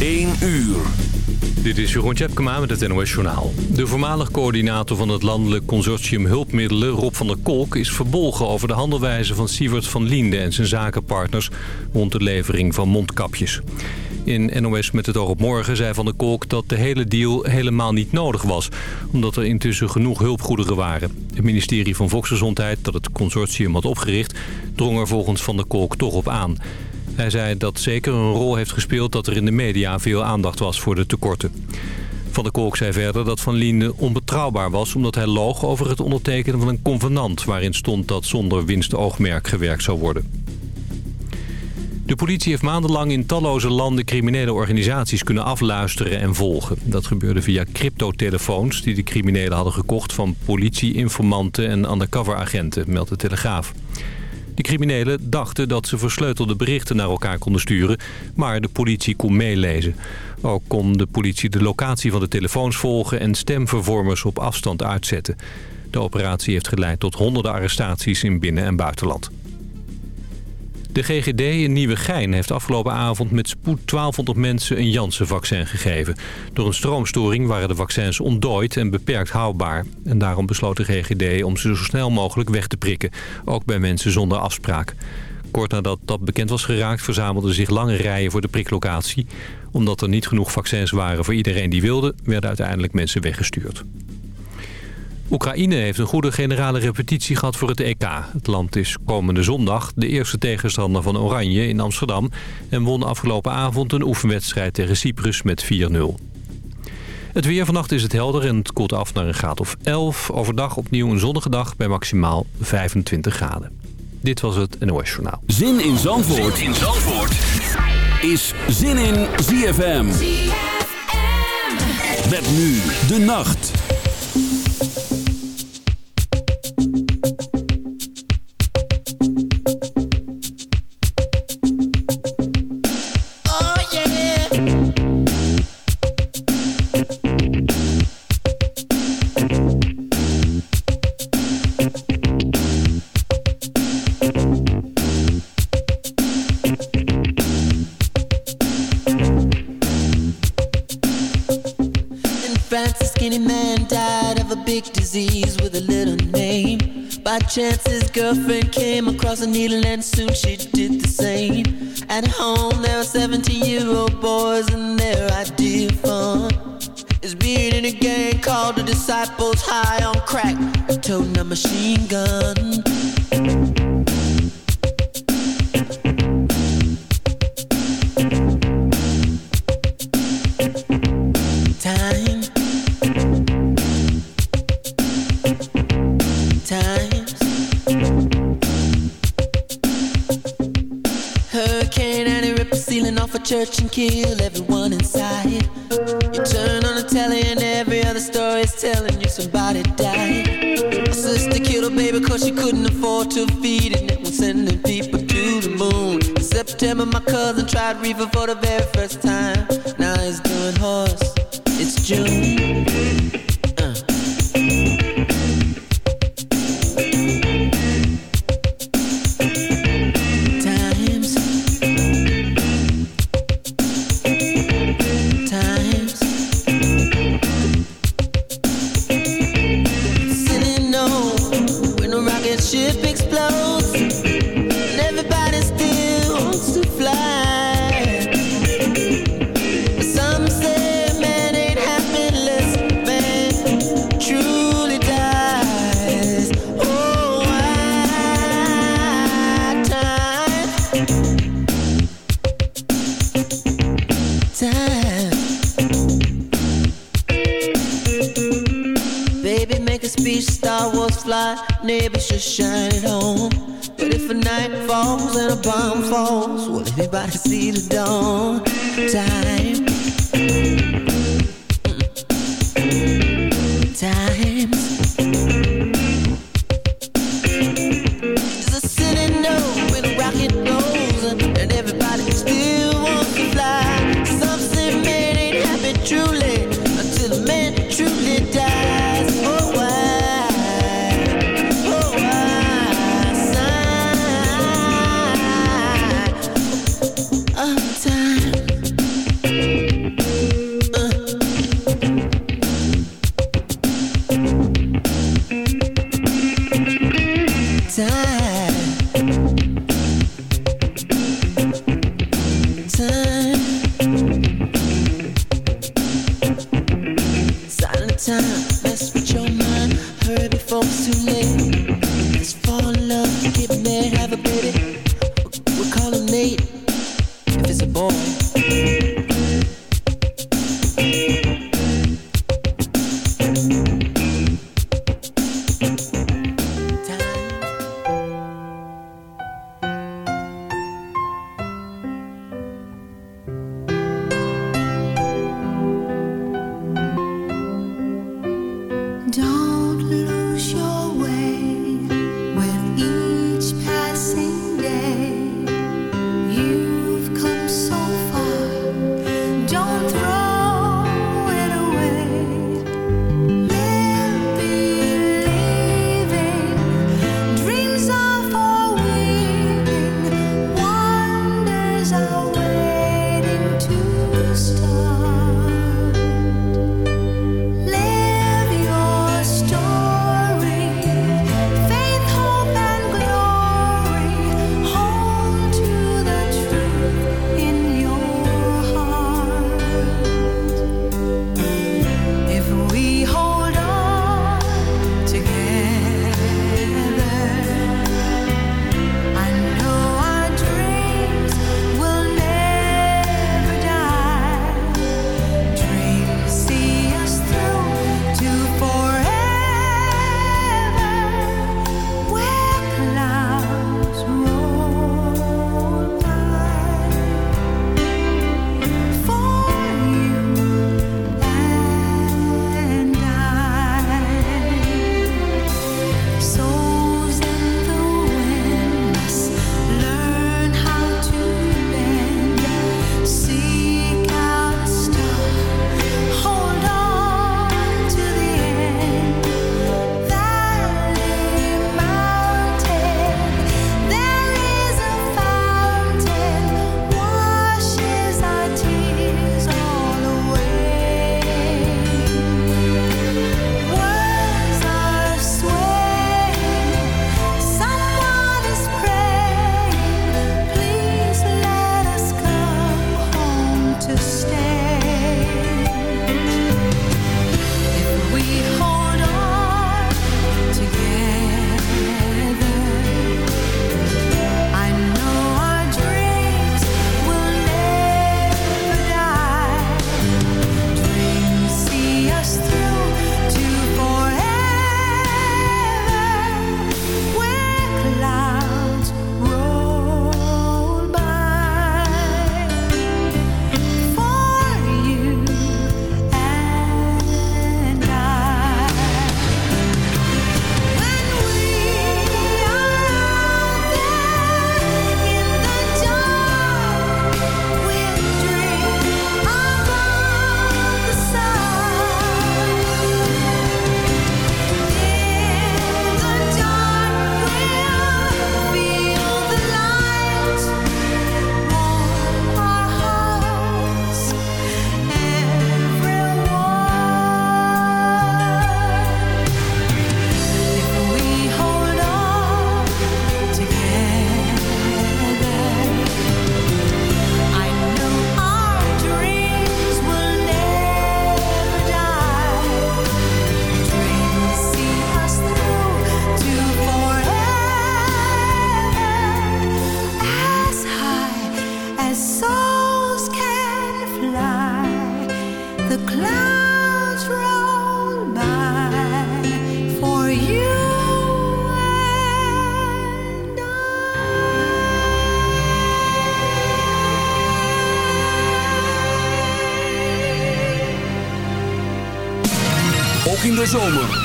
1 uur. Dit is Jeroen Tjepkema met het NOS Journaal. De voormalig coördinator van het landelijk consortium Hulpmiddelen, Rob van der Kolk... is verbolgen over de handelwijze van Sievert van Liende en zijn zakenpartners... rond de levering van mondkapjes. In NOS met het oog op morgen zei Van der Kolk dat de hele deal helemaal niet nodig was... omdat er intussen genoeg hulpgoederen waren. Het ministerie van Volksgezondheid, dat het consortium had opgericht... drong er volgens Van der Kolk toch op aan... Hij zei dat zeker een rol heeft gespeeld dat er in de media veel aandacht was voor de tekorten. Van der Kolk zei verder dat Van Liende onbetrouwbaar was... omdat hij loog over het ondertekenen van een convenant... waarin stond dat zonder winstoogmerk gewerkt zou worden. De politie heeft maandenlang in talloze landen criminele organisaties kunnen afluisteren en volgen. Dat gebeurde via cryptotelefoons die de criminelen hadden gekocht van politie, informanten en undercoveragenten, meldt de Telegraaf. De criminelen dachten dat ze versleutelde berichten naar elkaar konden sturen, maar de politie kon meelezen. Ook kon de politie de locatie van de telefoons volgen en stemvervormers op afstand uitzetten. De operatie heeft geleid tot honderden arrestaties in binnen- en buitenland. De GGD in Nieuwegein heeft afgelopen avond met spoed 1200 mensen een Janssen-vaccin gegeven. Door een stroomstoring waren de vaccins ontdooid en beperkt houdbaar. En daarom besloot de GGD om ze zo snel mogelijk weg te prikken. Ook bij mensen zonder afspraak. Kort nadat dat bekend was geraakt verzamelden zich lange rijen voor de priklocatie. Omdat er niet genoeg vaccins waren voor iedereen die wilde, werden uiteindelijk mensen weggestuurd. Oekraïne heeft een goede generale repetitie gehad voor het EK. Het land is komende zondag de eerste tegenstander van Oranje in Amsterdam... en won afgelopen avond een oefenwedstrijd tegen Cyprus met 4-0. Het weer vannacht is het helder en het koelt af naar een graad of 11. Overdag opnieuw een zonnige dag bij maximaal 25 graden. Dit was het NOS Journaal. Zin in Zandvoort, zin in Zandvoort. is Zin in ZFM. ZFM. Met nu de nacht. Chance his girlfriend came across a needle and soon she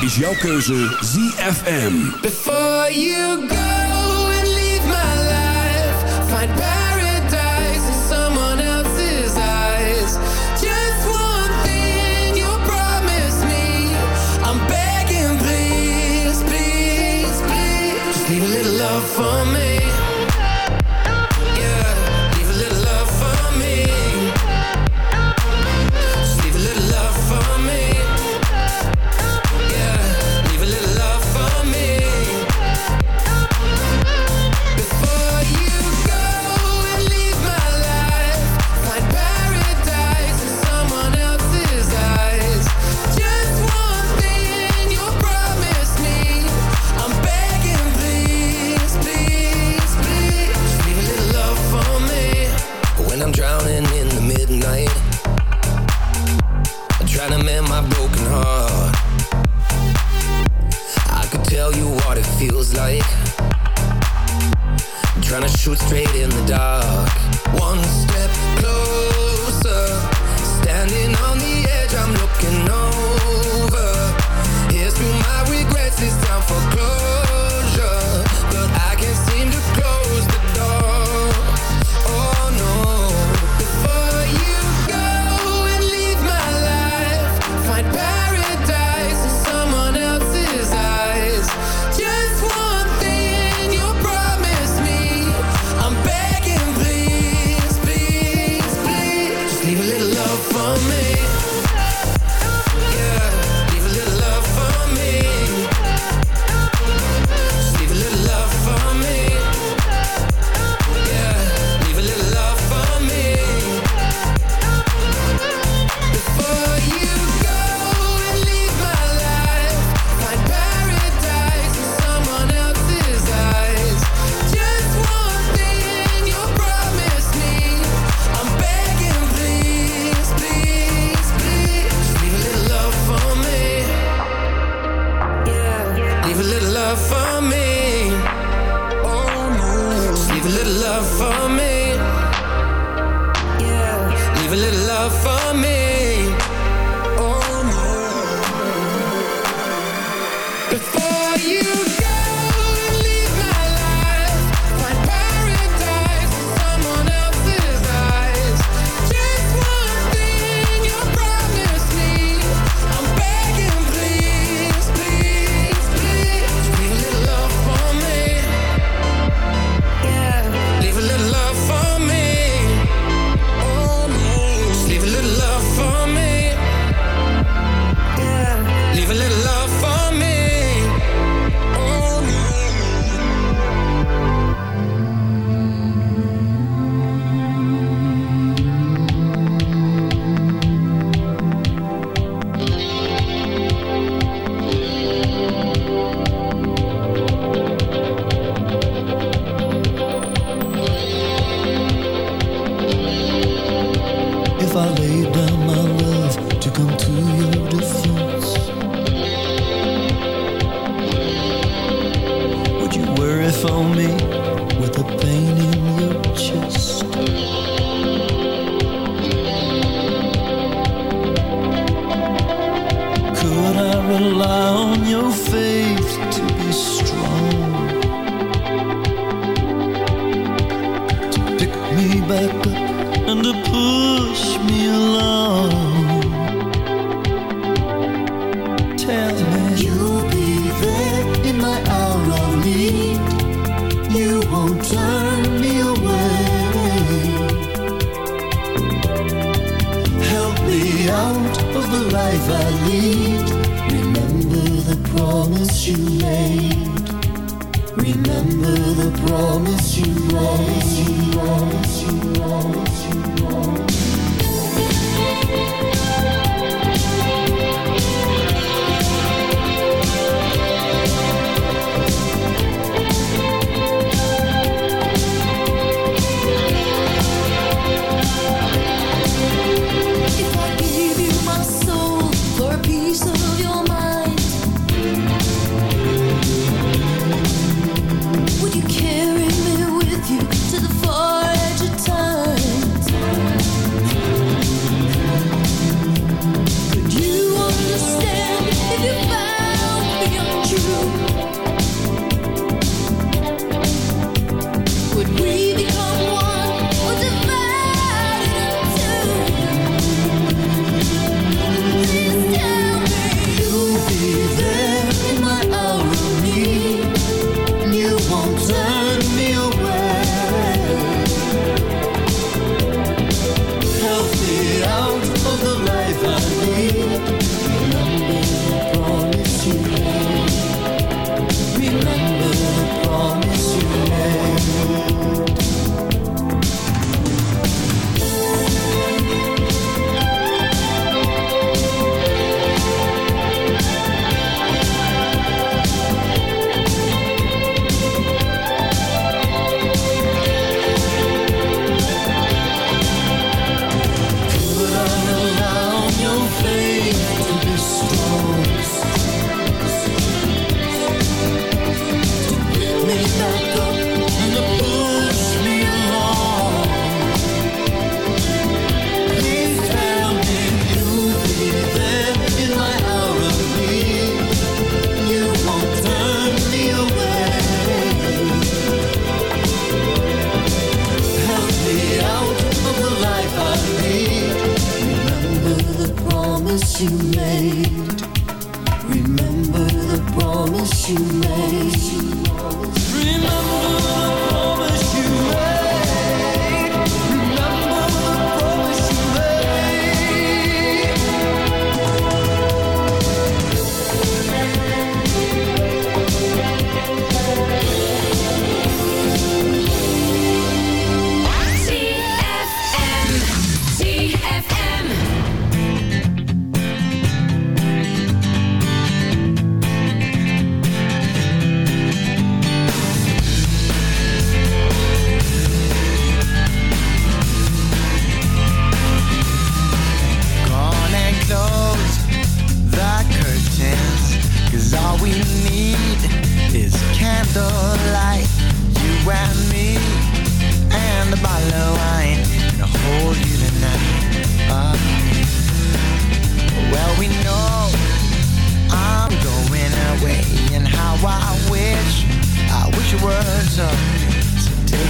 is jouw keuze ZFM. Before you go and leave my life, find paradise Remember the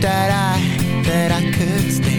that I, that I could stay.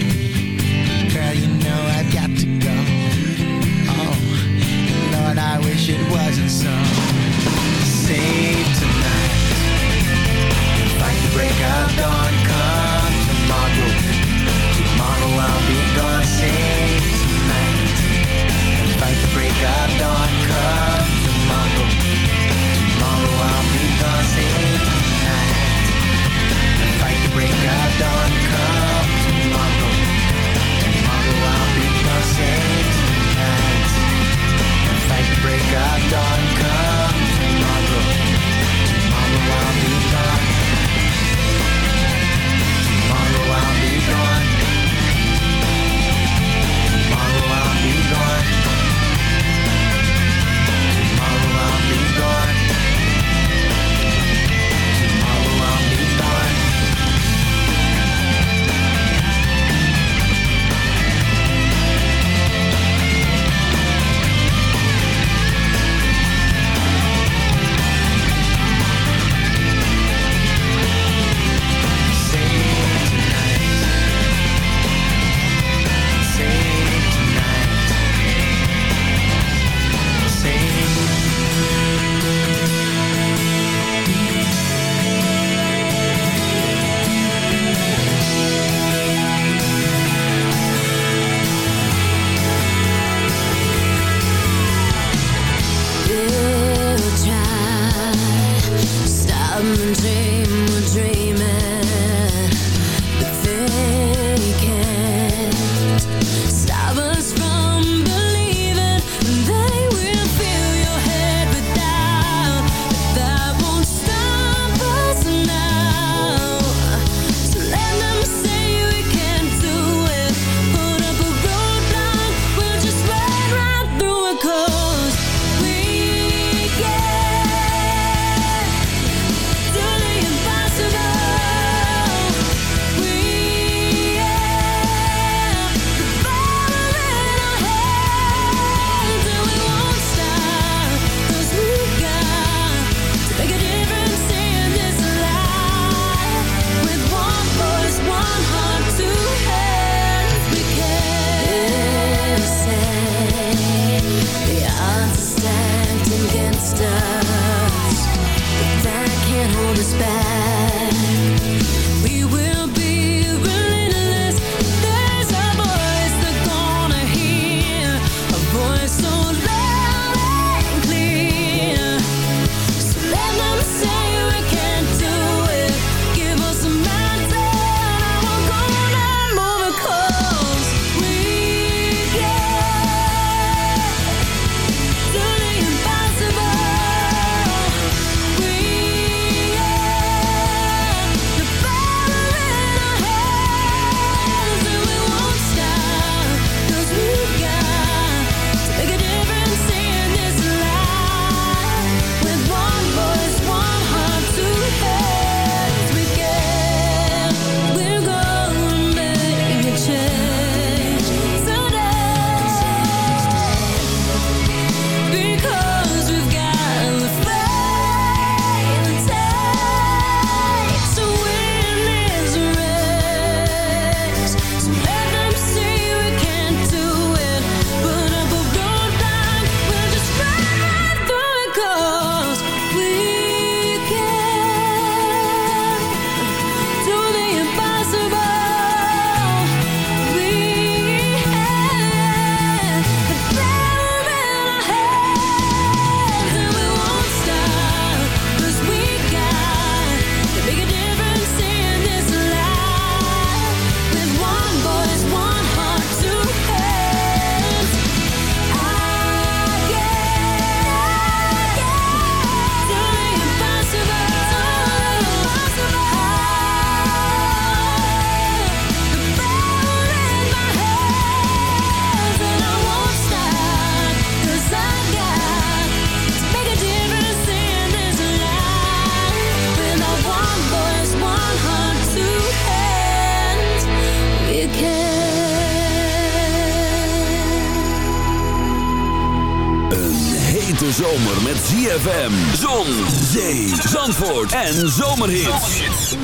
en zomerhits.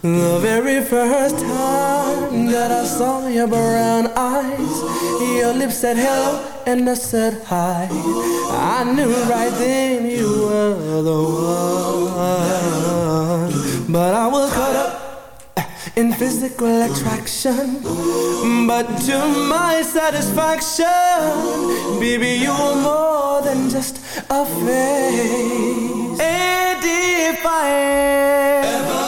The very first time that I saw your brown eyes, your lips said hello and I said hi. attraction. But to my satisfaction, baby, you are more than just a face. And ever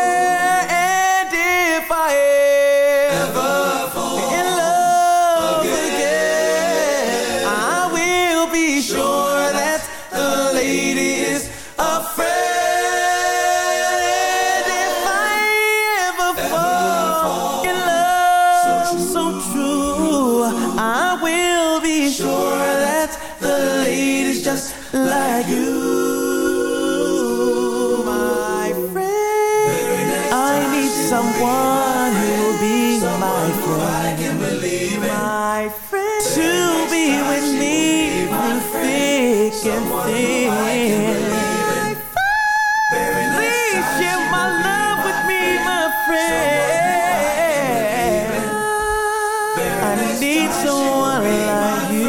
I need someone like you.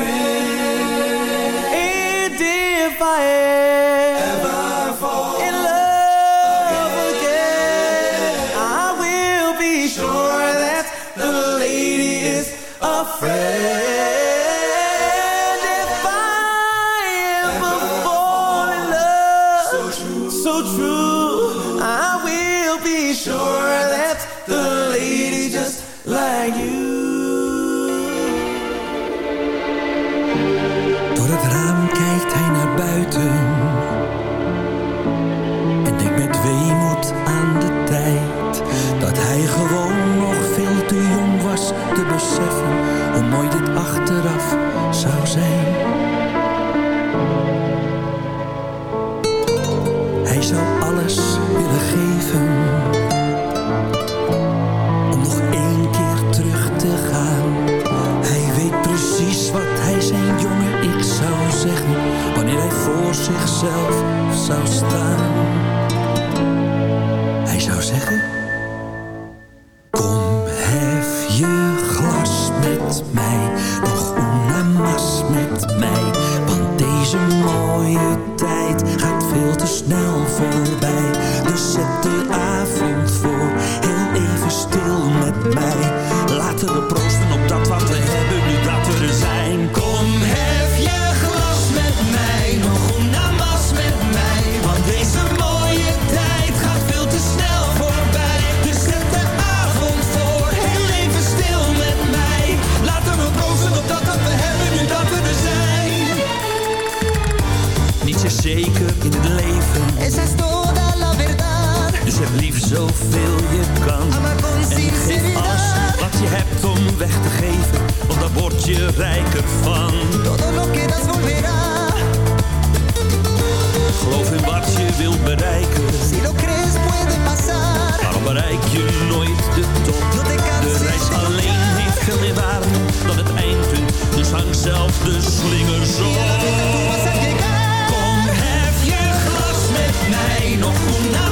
zoveel je kan. En geef alles wat je hebt om weg te geven, want daar word je rijker van. Geloof in wat je wilt bereiken. Maar bereik je nooit de top. De reis alleen heeft veel meer waarde dan het eindpunt. Dus hang zelf de slinger zo. Kom, heb je glas met mij nog goed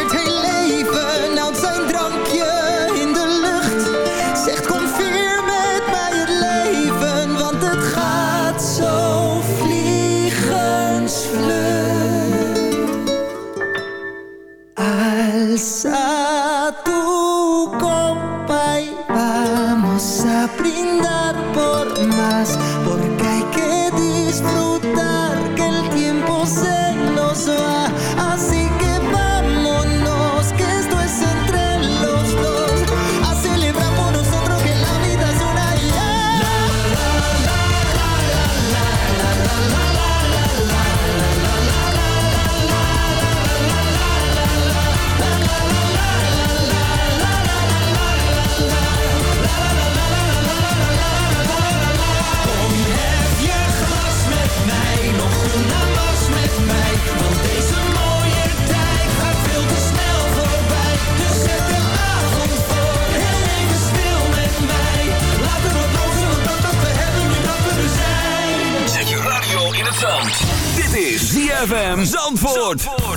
Zandvoort.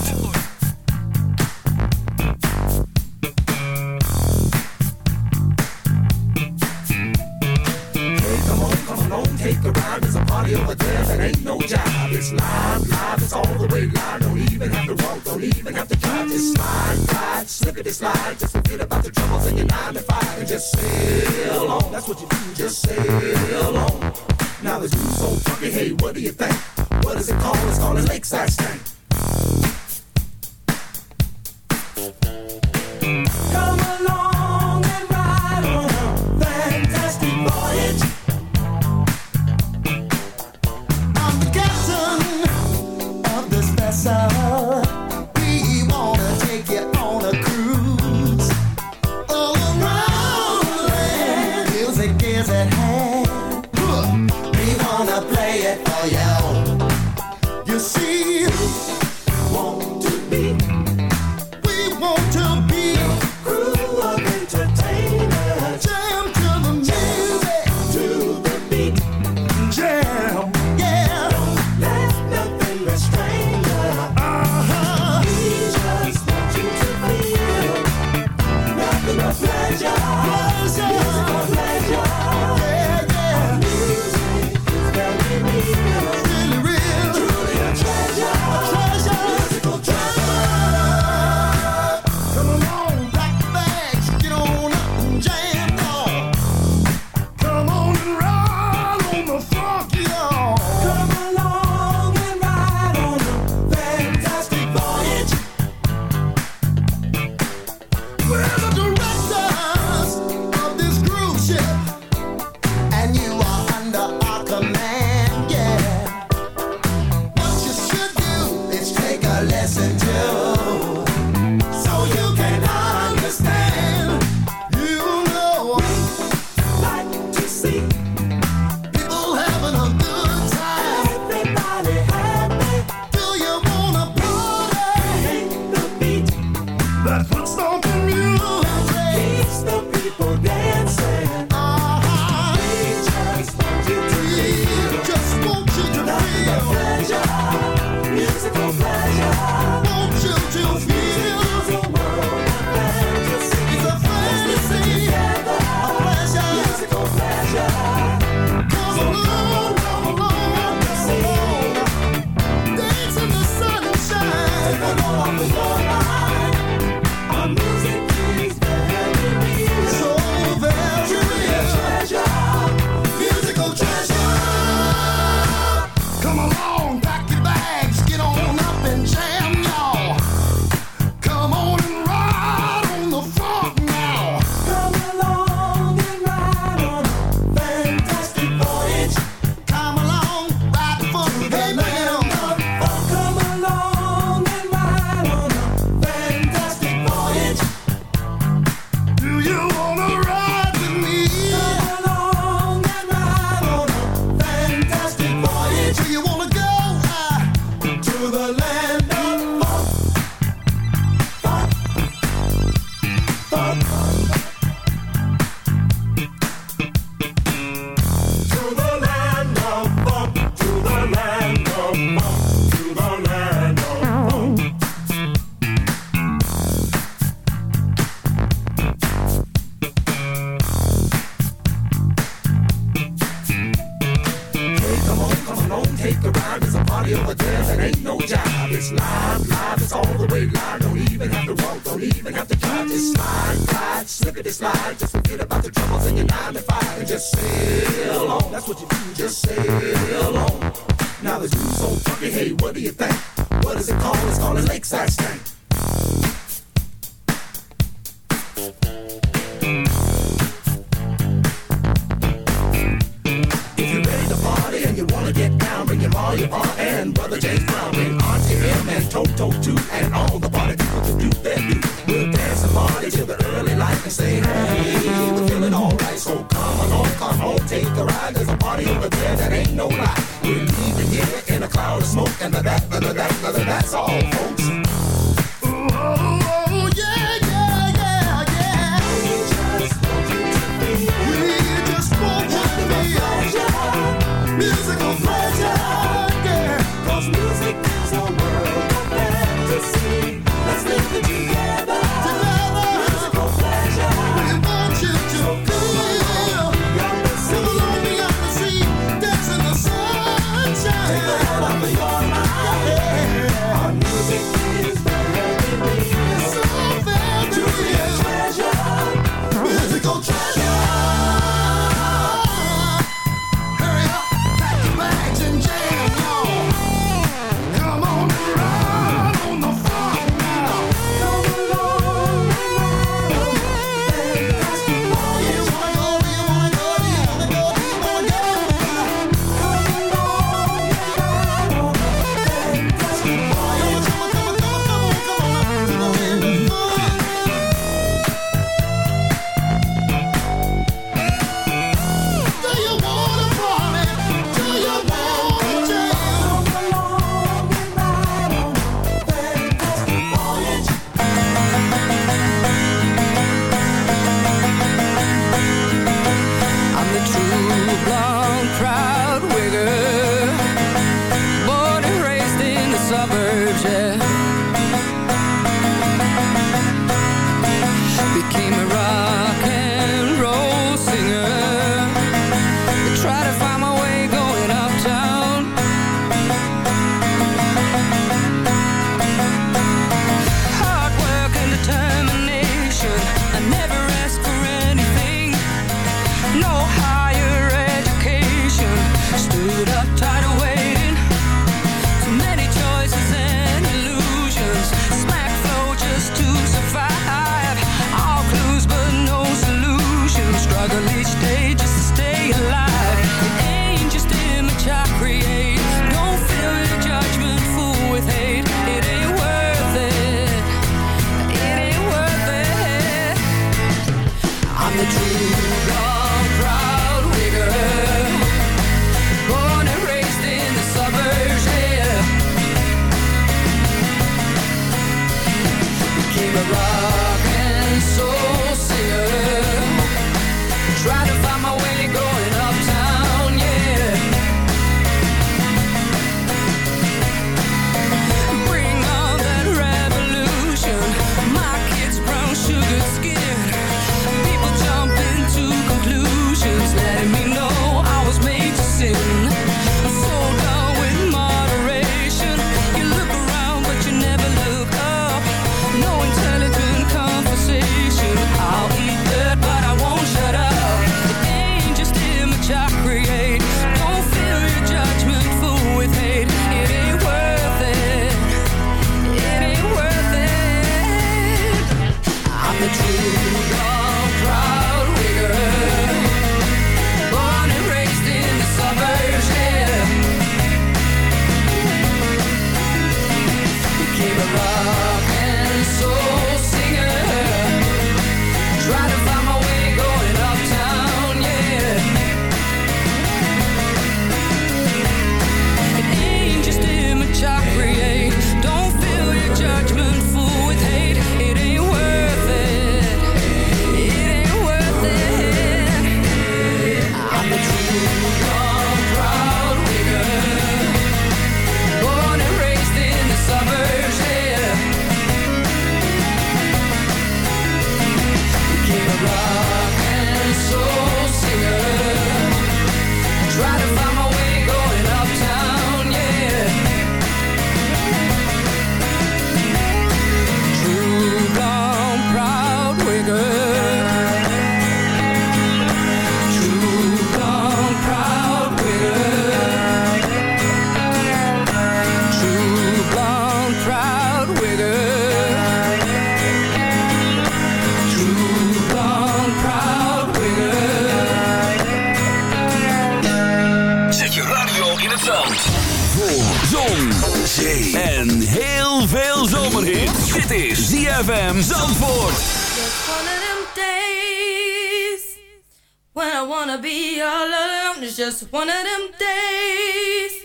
It's one of them days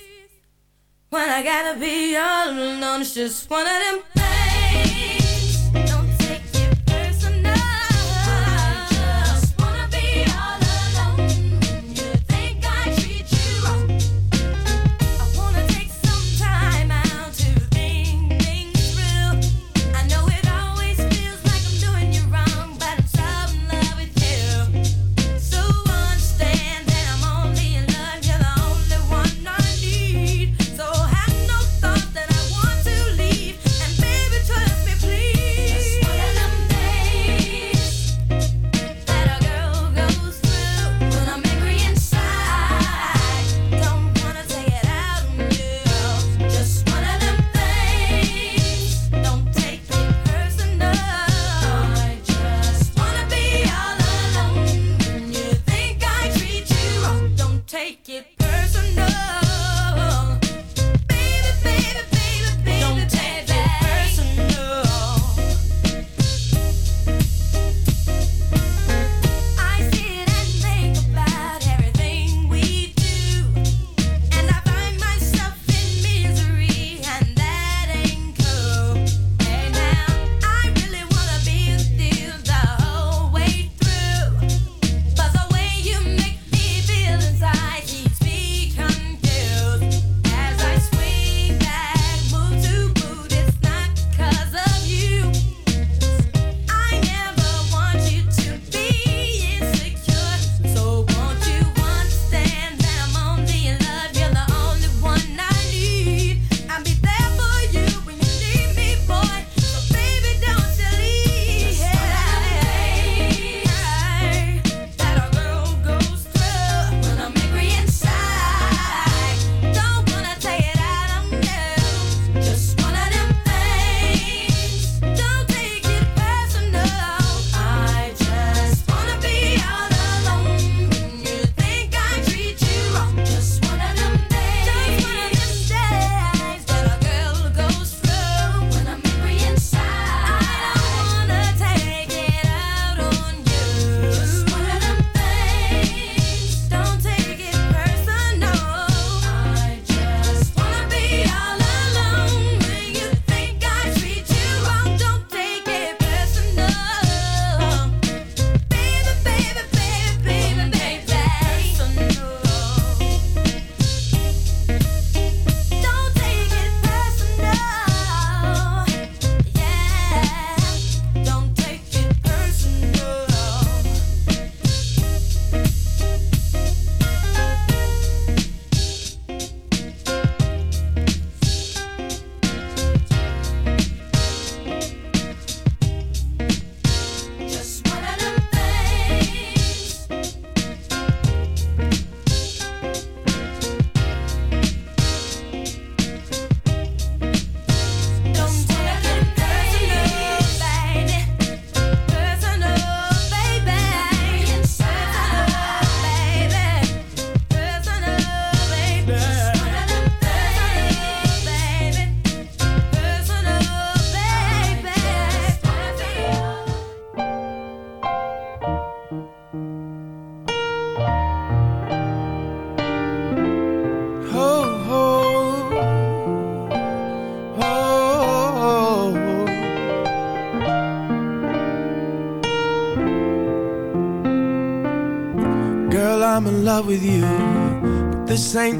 when I gotta be all alone. It's just one of them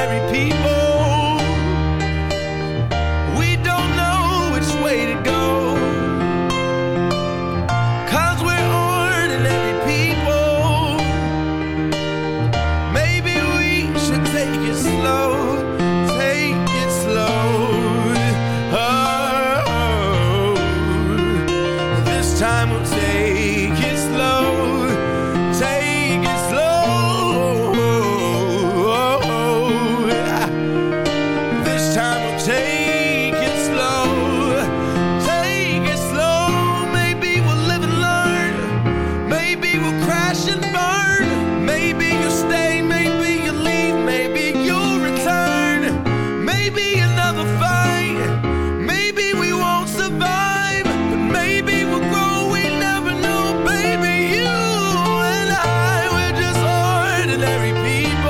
ordinary people. People.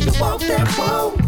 See you walk that walk.